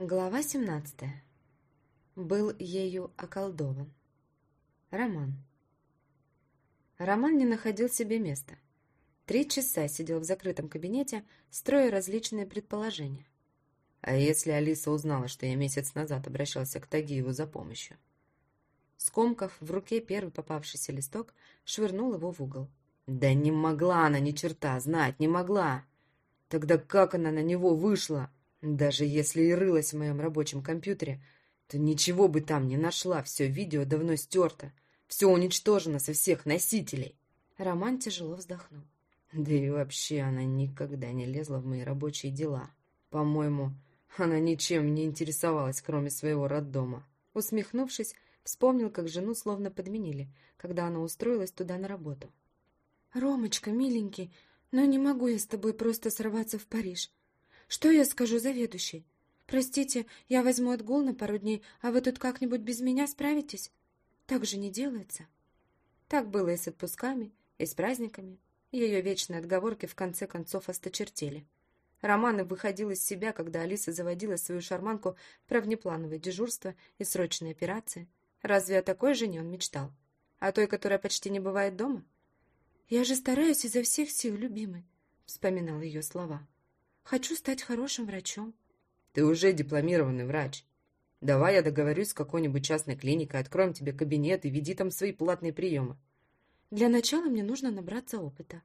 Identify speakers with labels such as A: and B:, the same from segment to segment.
A: Глава 17. Был ею околдован. Роман. Роман не находил себе места. Три часа сидел в закрытом кабинете, строя различные предположения. А если Алиса узнала, что я месяц назад обращался к Тагиеву за помощью? Скомкав в руке первый попавшийся листок, швырнул его в угол. Да не могла она ни черта знать, не могла. Тогда как она на него вышла? Даже если и рылась в моем рабочем компьютере, то ничего бы там не нашла, все видео давно стерто, все уничтожено со всех носителей. Роман тяжело вздохнул. Да и вообще она никогда не лезла в мои рабочие дела. По-моему, она ничем не интересовалась, кроме своего роддома. Усмехнувшись, вспомнил, как жену словно подменили, когда она устроилась туда на работу.
B: «Ромочка, миленький, но не могу я с тобой просто сорваться в Париж. Что я скажу заведующей? Простите, я возьму отгул на пару дней, а вы тут как-нибудь без меня справитесь? Так же не делается.
A: Так было и с отпусками, и с праздниками. Ее вечные отговорки в конце концов осточертели. Романов выходил из себя, когда Алиса заводила свою шарманку про внеплановое дежурство и срочные операции. Разве о такой жене он мечтал? О той, которая почти не бывает дома?
B: «Я же стараюсь изо всех сил, любимый», — вспоминал ее слова. Хочу стать хорошим врачом.
A: Ты уже дипломированный врач. Давай я договорюсь с какой-нибудь частной клиникой, откроем тебе кабинет и веди там свои платные приемы.
B: Для начала мне нужно набраться опыта.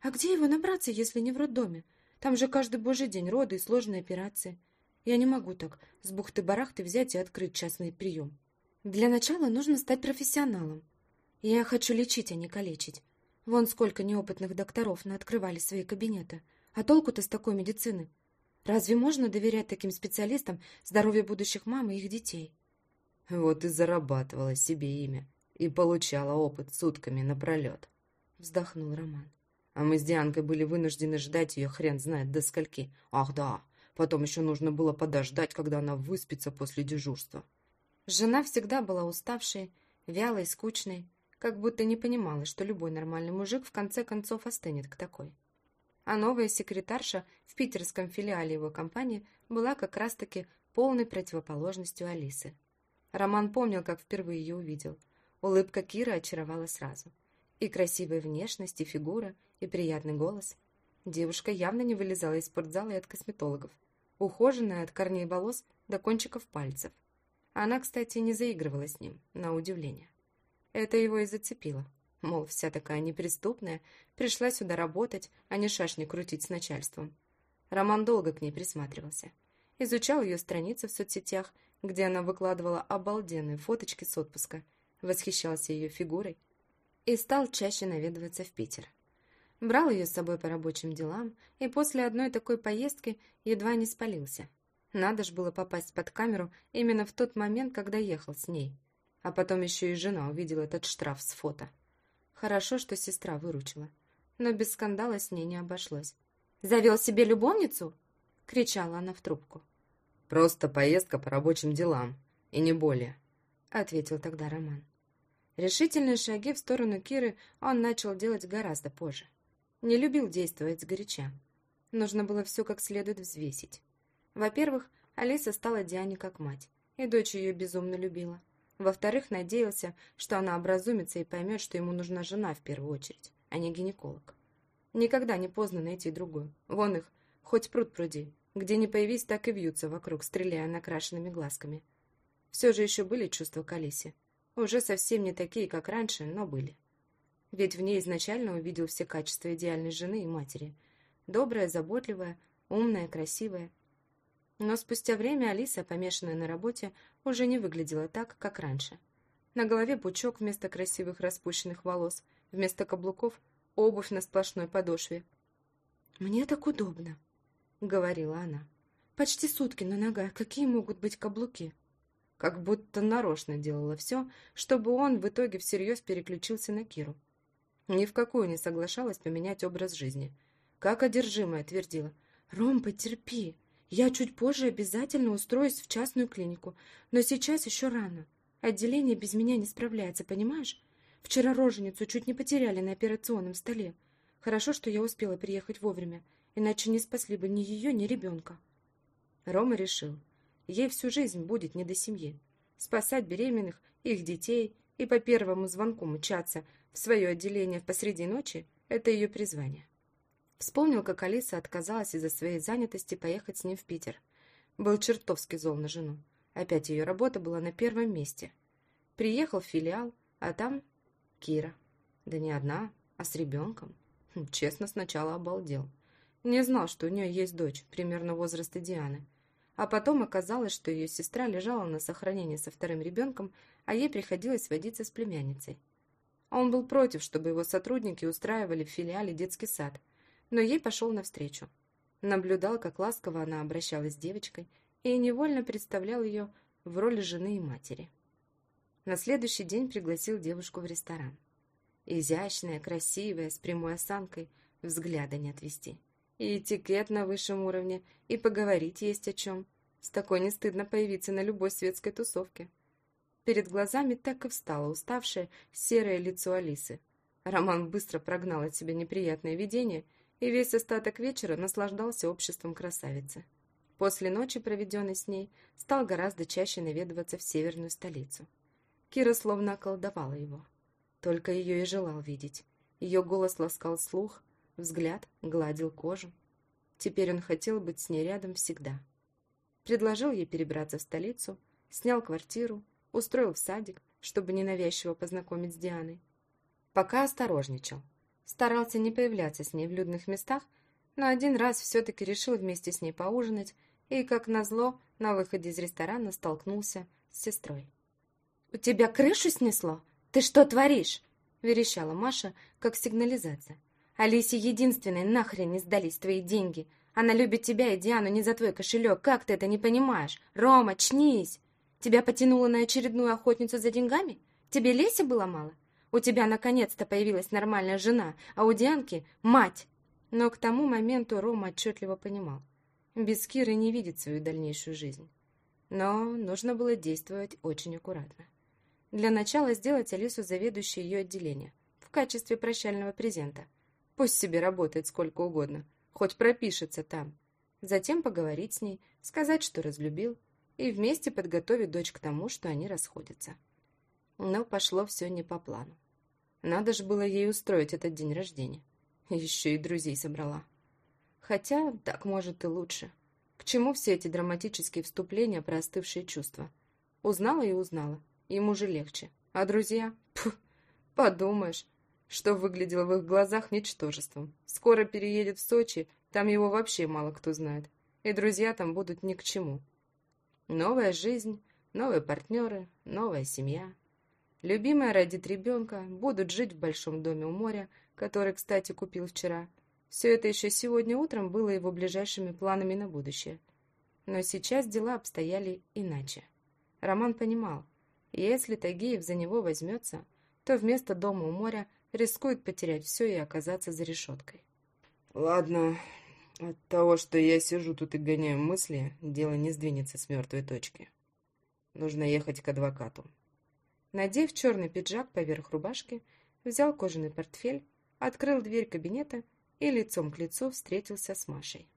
B: А где его набраться, если не в роддоме? Там же каждый божий день роды и сложные операции. Я не могу так с бухты-барахты взять и открыть частный прием. Для начала нужно стать профессионалом. Я хочу лечить, а не калечить. Вон сколько неопытных докторов наоткрывали свои кабинеты – а толку-то с такой медицины? Разве можно доверять таким специалистам здоровье будущих мам и их детей?
A: Вот и зарабатывала себе имя и получала опыт сутками напролет. Вздохнул Роман. А мы с Дианкой были вынуждены ждать ее хрен знает до скольки. Ах да, потом еще нужно было подождать, когда она выспится после дежурства. Жена всегда была уставшей, вялой, скучной, как будто не понимала, что любой нормальный мужик в конце концов остынет к такой а новая секретарша в питерском филиале его компании была как раз-таки полной противоположностью Алисы. Роман помнил, как впервые ее увидел. Улыбка Киры очаровала сразу. И красивая внешность, и фигура, и приятный голос. Девушка явно не вылезала из спортзала и от косметологов. Ухоженная от корней волос до кончиков пальцев. Она, кстати, не заигрывала с ним, на удивление. Это его и зацепило. Мол, вся такая неприступная, пришла сюда работать, а не шашни крутить с начальством. Роман долго к ней присматривался. Изучал ее страницы в соцсетях, где она выкладывала обалденные фоточки с отпуска, восхищался ее фигурой и стал чаще наведываться в Питер. Брал ее с собой по рабочим делам и после одной такой поездки едва не спалился. Надо ж было попасть под камеру именно в тот момент, когда ехал с ней. А потом еще и жена увидела этот штраф с фото. Хорошо, что сестра выручила. Но без скандала с ней не обошлось. «Завел себе любовницу?» — кричала она в трубку. «Просто поездка по рабочим делам, и не более», — ответил тогда Роман. Решительные шаги в сторону Киры он начал делать гораздо позже. Не любил действовать сгоряча. Нужно было все как следует взвесить. Во-первых, Алиса стала Диане как мать, и дочь ее безумно любила. Во-вторых, надеялся, что она образумится и поймет, что ему нужна жена в первую очередь, а не гинеколог. Никогда не поздно найти другую. Вон их, хоть пруд пруди. Где не появись, так и вьются вокруг, стреляя накрашенными глазками. Все же еще были чувства к Алисе. Уже совсем не такие, как раньше, но были. Ведь в ней изначально увидел все качества идеальной жены и матери. Добрая, заботливая, умная, красивая – но спустя время Алиса, помешанная на работе, уже не выглядела так, как раньше. На голове пучок вместо красивых распущенных волос, вместо каблуков — обувь на сплошной подошве.
B: «Мне так удобно», — говорила она. «Почти сутки на ногах. Какие могут быть каблуки?»
A: Как будто нарочно делала все, чтобы он в итоге всерьез переключился на Киру. Ни в какую не соглашалась поменять образ жизни. Как одержимая твердила.
B: «Ром, потерпи. Я чуть позже обязательно устроюсь в частную клинику, но сейчас еще рано. Отделение без меня не справляется, понимаешь? Вчера роженицу чуть не потеряли на операционном столе. Хорошо, что я успела приехать вовремя, иначе не спасли бы ни ее, ни ребенка.
A: Рома решил,
B: ей всю жизнь будет не до семьи. Спасать беременных, их детей и по первому звонку мчаться в свое отделение посреди ночи – это ее призвание. Вспомнил, как Алиса отказалась из-за своей занятости поехать с ним в Питер. Был чертовски зол на жену. Опять ее работа была на первом месте. Приехал в филиал, а там Кира. Да не одна, а с ребенком. Хм, честно, сначала обалдел. Не знал, что у нее есть дочь, примерно возраста Дианы. А потом оказалось, что ее сестра лежала на сохранении со вторым ребенком, а ей приходилось водиться с племянницей. Он был против, чтобы его сотрудники устраивали в филиале детский сад, но ей пошел навстречу. Наблюдал, как ласково она обращалась с девочкой, и невольно представлял ее в роли жены и матери. На следующий день пригласил девушку в ресторан. Изящная, красивая, с прямой осанкой, взгляда не отвести. И этикет на высшем уровне, и поговорить есть о чем. С такой не стыдно появиться на любой светской тусовке. Перед глазами так и встало уставшее серое лицо Алисы. Роман быстро прогнал от себя неприятное видение и весь остаток вечера наслаждался обществом красавицы. После ночи, проведенной с ней, стал гораздо чаще наведываться в северную столицу. Кира словно околдовала его. Только ее и желал видеть. Ее голос ласкал слух, взгляд гладил кожу. Теперь он хотел быть с ней рядом всегда. Предложил ей перебраться в столицу, снял квартиру, устроил в садик, чтобы ненавязчиво познакомить с Дианой. Пока осторожничал. Старался не появляться с ней в людных местах, но один раз все-таки решил вместе с ней поужинать и, как назло, на выходе из ресторана столкнулся с сестрой. «У тебя крышу снесло? Ты что творишь?» – верещала Маша, как сигнализация. Алисе единственной нахрен не сдались твои деньги. Она любит тебя и Диану не за твой кошелек. Как ты это не понимаешь? Рома, чнись! Тебя потянуло на очередную охотницу за деньгами? Тебе Леси было мало? У тебя наконец-то появилась нормальная жена, а у Дианки — мать. Но к тому моменту Рома отчетливо понимал. Без Киры не видит свою дальнейшую жизнь. Но нужно было действовать очень аккуратно. Для начала сделать Алису заведующей ее отделения в качестве прощального презента — Пусть себе работает сколько угодно, хоть пропишется там. Затем поговорить с ней, сказать, что разлюбил, и вместе подготовить дочь к тому, что они расходятся. Но пошло все не по плану. Надо же было ей устроить этот день рождения. Еще и друзей собрала. Хотя так может и лучше. К чему все эти драматические вступления про остывшие чувства? Узнала и узнала. Ему же легче. А друзья? Пф, подумаешь, что выглядело в их глазах ничтожеством. Скоро переедет в Сочи, там его вообще мало кто знает. И друзья там будут ни к чему. Новая жизнь, новые партнеры, новая семья. Любимая родит ребенка, будут жить в большом доме у моря, который, кстати, купил вчера. Все это еще сегодня утром было его ближайшими планами на будущее. Но сейчас дела обстояли иначе. Роман понимал, если Тагиев за него возьмется, то вместо дома у моря рискует потерять все и оказаться за решеткой.
A: Ладно, от того, что я сижу тут и гоняю мысли, дело не сдвинется с мертвой точки. Нужно ехать к адвокату.
B: Надев черный пиджак поверх рубашки, взял кожаный портфель, открыл дверь кабинета и лицом к лицу встретился с Машей.